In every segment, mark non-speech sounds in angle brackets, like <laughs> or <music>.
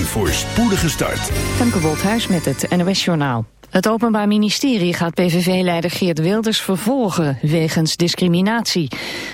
Een voorspoedige start. Femke Wolthuis met het NOS Journaal. Het Openbaar Ministerie gaat PVV-leider Geert Wilders vervolgen wegens discriminatie.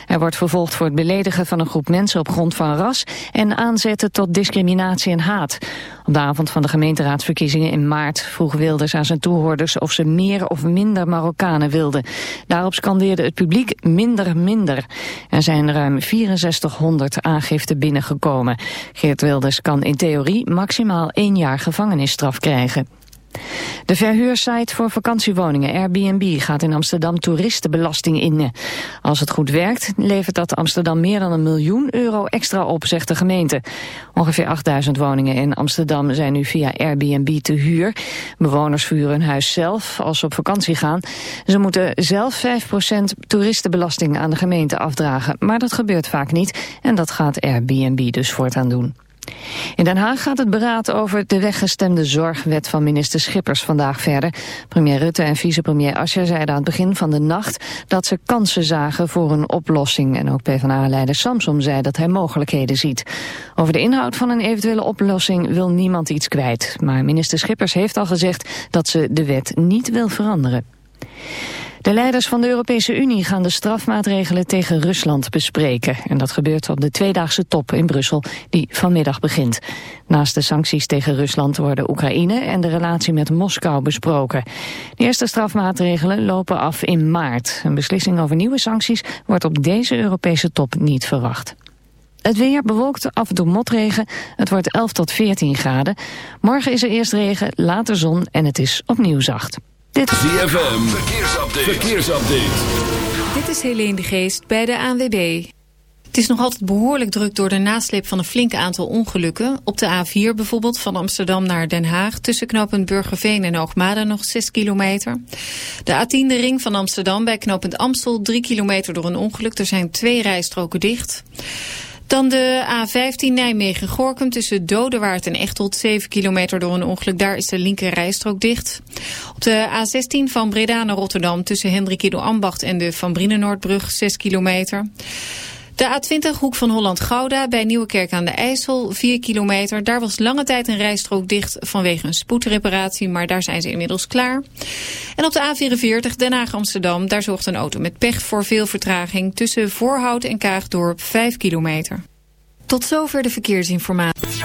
Hij wordt vervolgd voor het beledigen van een groep mensen op grond van ras en aanzetten tot discriminatie en haat. Op de avond van de gemeenteraadsverkiezingen in maart vroeg Wilders aan zijn toehoorders of ze meer of minder Marokkanen wilden. Daarop scandeerde het publiek minder minder. Er zijn ruim 6400 aangiften binnengekomen. Geert Wilders kan in theorie maximaal één jaar gevangenisstraf krijgen. De verhuursite voor vakantiewoningen Airbnb gaat in Amsterdam toeristenbelasting innen. Als het goed werkt, levert dat Amsterdam meer dan een miljoen euro extra op, zegt de gemeente. Ongeveer 8000 woningen in Amsterdam zijn nu via Airbnb te huur. Bewoners verhuren hun huis zelf als ze op vakantie gaan. Ze moeten zelf 5% toeristenbelasting aan de gemeente afdragen, maar dat gebeurt vaak niet en dat gaat Airbnb dus voortaan doen. In Den Haag gaat het beraad over de weggestemde zorgwet van minister Schippers vandaag verder. Premier Rutte en vicepremier Asscher zeiden aan het begin van de nacht dat ze kansen zagen voor een oplossing. En ook PvdA-leider Samsom zei dat hij mogelijkheden ziet. Over de inhoud van een eventuele oplossing wil niemand iets kwijt. Maar minister Schippers heeft al gezegd dat ze de wet niet wil veranderen. De leiders van de Europese Unie gaan de strafmaatregelen tegen Rusland bespreken. En dat gebeurt op de tweedaagse top in Brussel, die vanmiddag begint. Naast de sancties tegen Rusland worden Oekraïne en de relatie met Moskou besproken. De eerste strafmaatregelen lopen af in maart. Een beslissing over nieuwe sancties wordt op deze Europese top niet verwacht. Het weer bewolkt, af en toe motregen. Het wordt 11 tot 14 graden. Morgen is er eerst regen, later zon en het is opnieuw zacht. Dit ZFM, verkeersupdate. verkeersupdate. Dit is Helene de Geest bij de ANWB. Het is nog altijd behoorlijk druk door de nasleep van een flink aantal ongelukken. Op de A4 bijvoorbeeld van Amsterdam naar Den Haag... tussen knooppunt Burgerveen en Hoogmade nog 6 kilometer. De A10 de ring van Amsterdam bij knooppunt Amstel... 3 kilometer door een ongeluk. Er zijn twee rijstroken dicht. Dan de A15 Nijmegen-Gorkum tussen Dodewaard en Echtelt. 7 kilometer door een ongeluk. Daar is de linker rijstrook dicht. Op de A16 van Breda naar Rotterdam tussen Hendrikido Ambacht en de Van Brienenoordbrug 6 kilometer. De A20 Hoek van Holland-Gouda bij Nieuwekerk aan de IJssel, 4 kilometer. Daar was lange tijd een rijstrook dicht vanwege een spoedreparatie, maar daar zijn ze inmiddels klaar. En op de A44 Den Haag-Amsterdam, daar zorgt een auto met pech voor veel vertraging tussen Voorhout en Kaagdorp 5 kilometer. Tot zover de verkeersinformatie.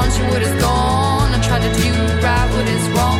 gone, she would have gone. I tried to do right what is wrong.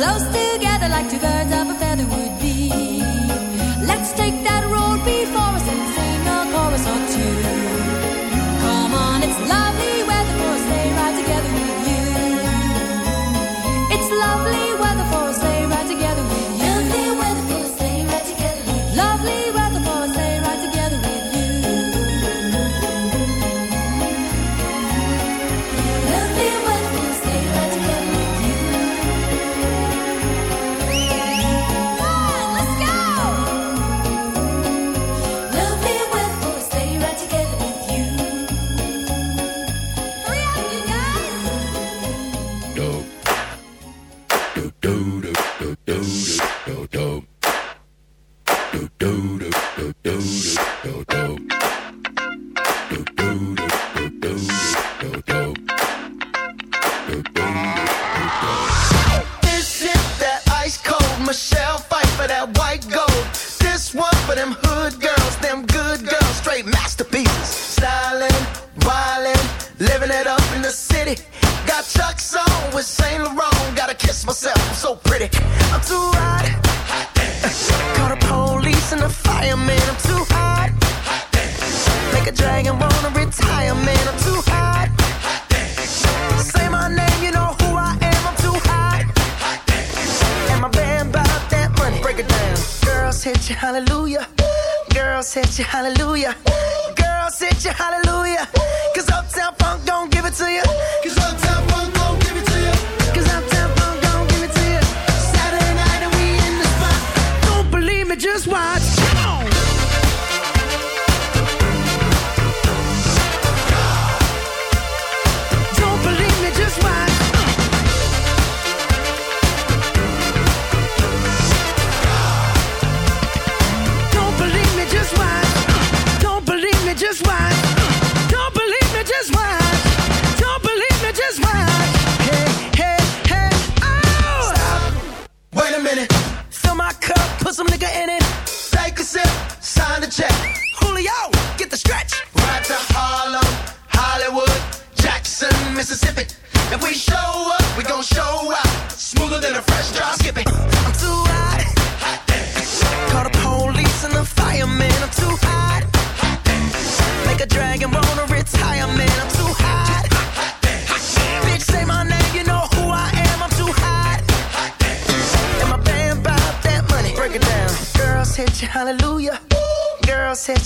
lost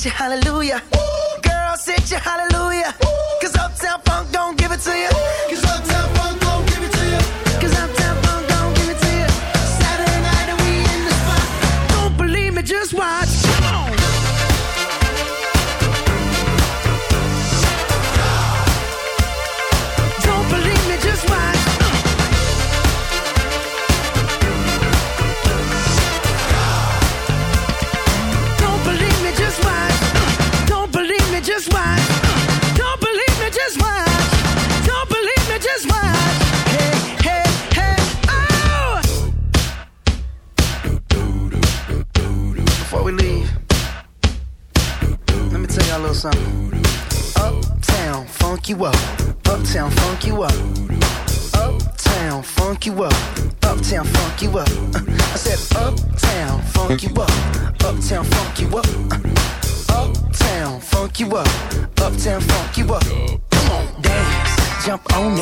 you hallelujah.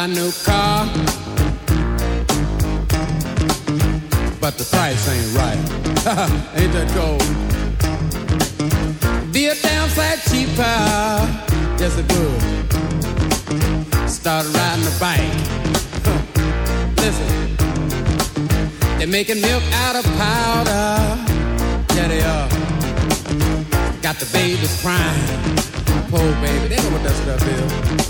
Buy a new car, but the price ain't right. <laughs> ain't that cold? Be a damn sight cheaper, yes it would. Start riding a bike. <laughs> Listen, they're making milk out of powder. Yeah, they are. Got the babies crying. Poor baby, they know what that stuff is.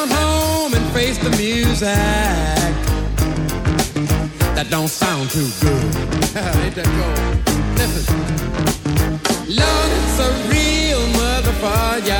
Gone home and face the music that don't sound too good. <laughs> Ain't that cold? Listen, Lord, it's a real motherfucker.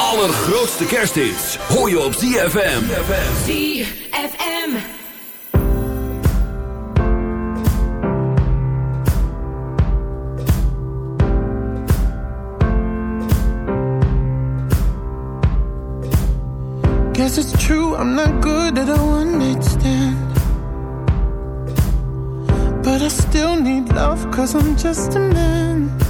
allergrootste kersthits hoor je op ZFM. ZFM. Guess it's true, I'm not good at a one-night stand. But I still need love, cause I'm just a man.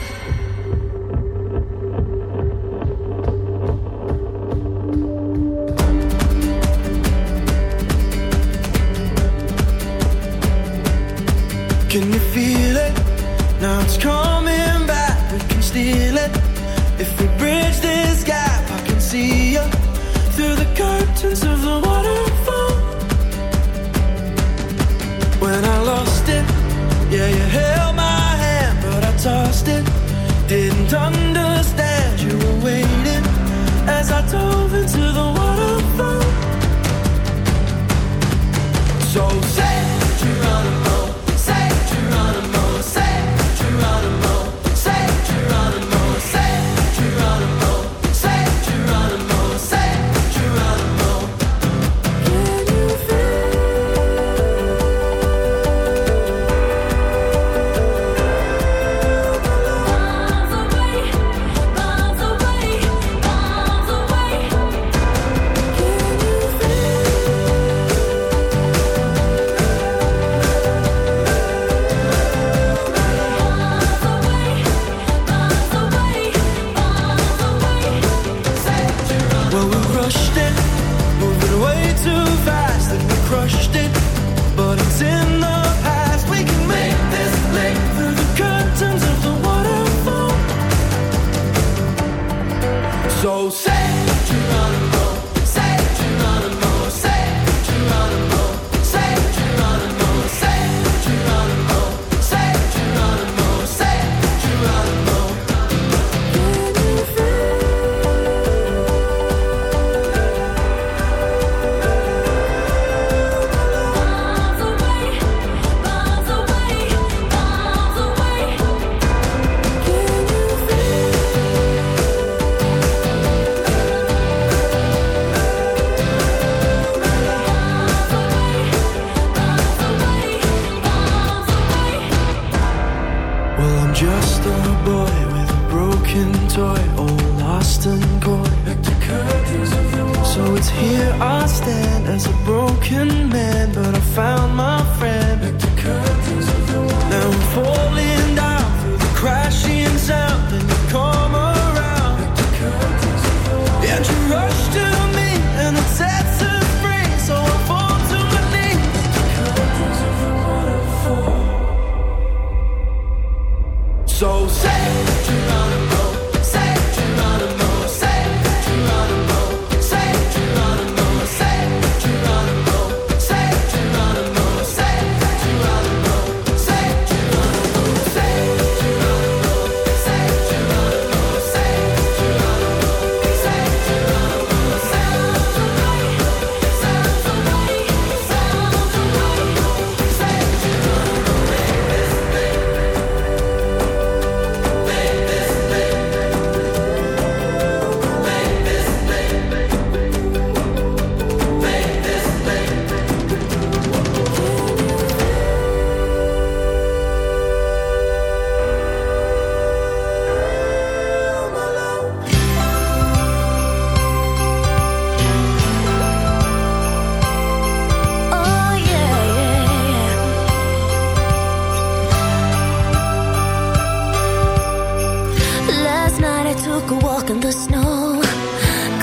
Walking a walk in the snow.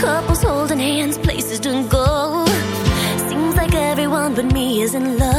Couples holding hands, places to go. Seems like everyone but me is in love.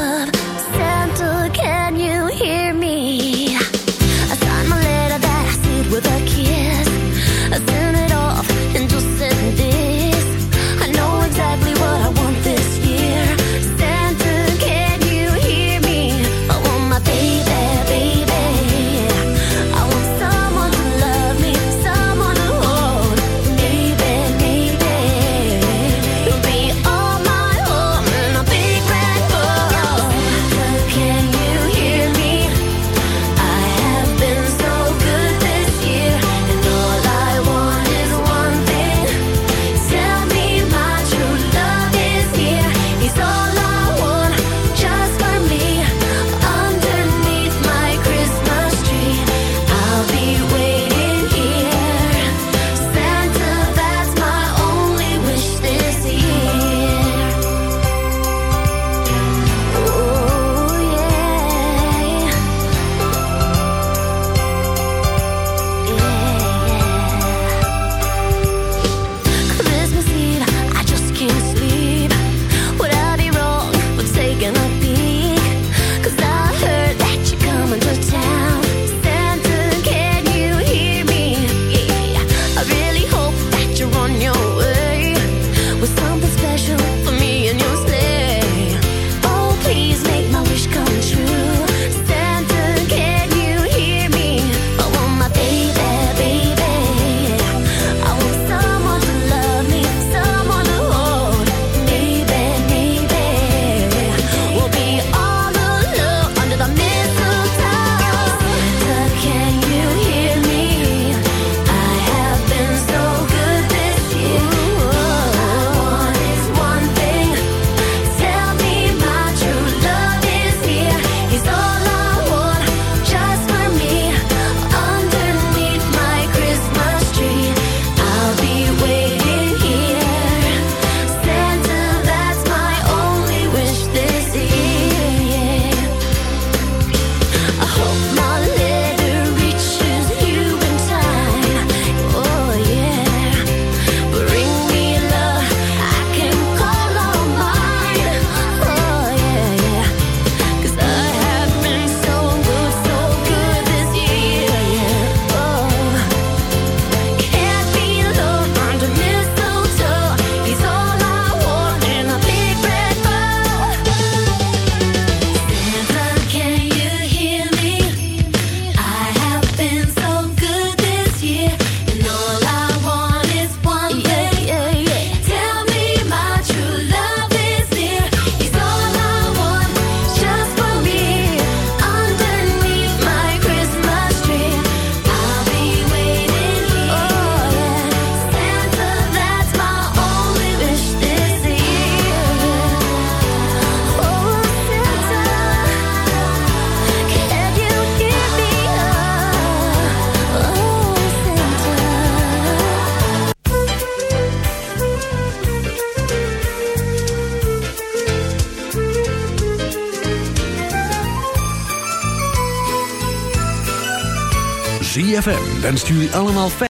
Wenst jullie allemaal fijn.